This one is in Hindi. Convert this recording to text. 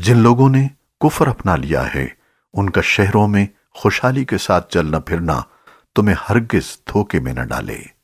जिन लोगों ने कुफर अपना लिया है, उनका शहरों में खुशहाली के साथ चलना फिरना तुम्हें हरगिज धोखे में न डाले।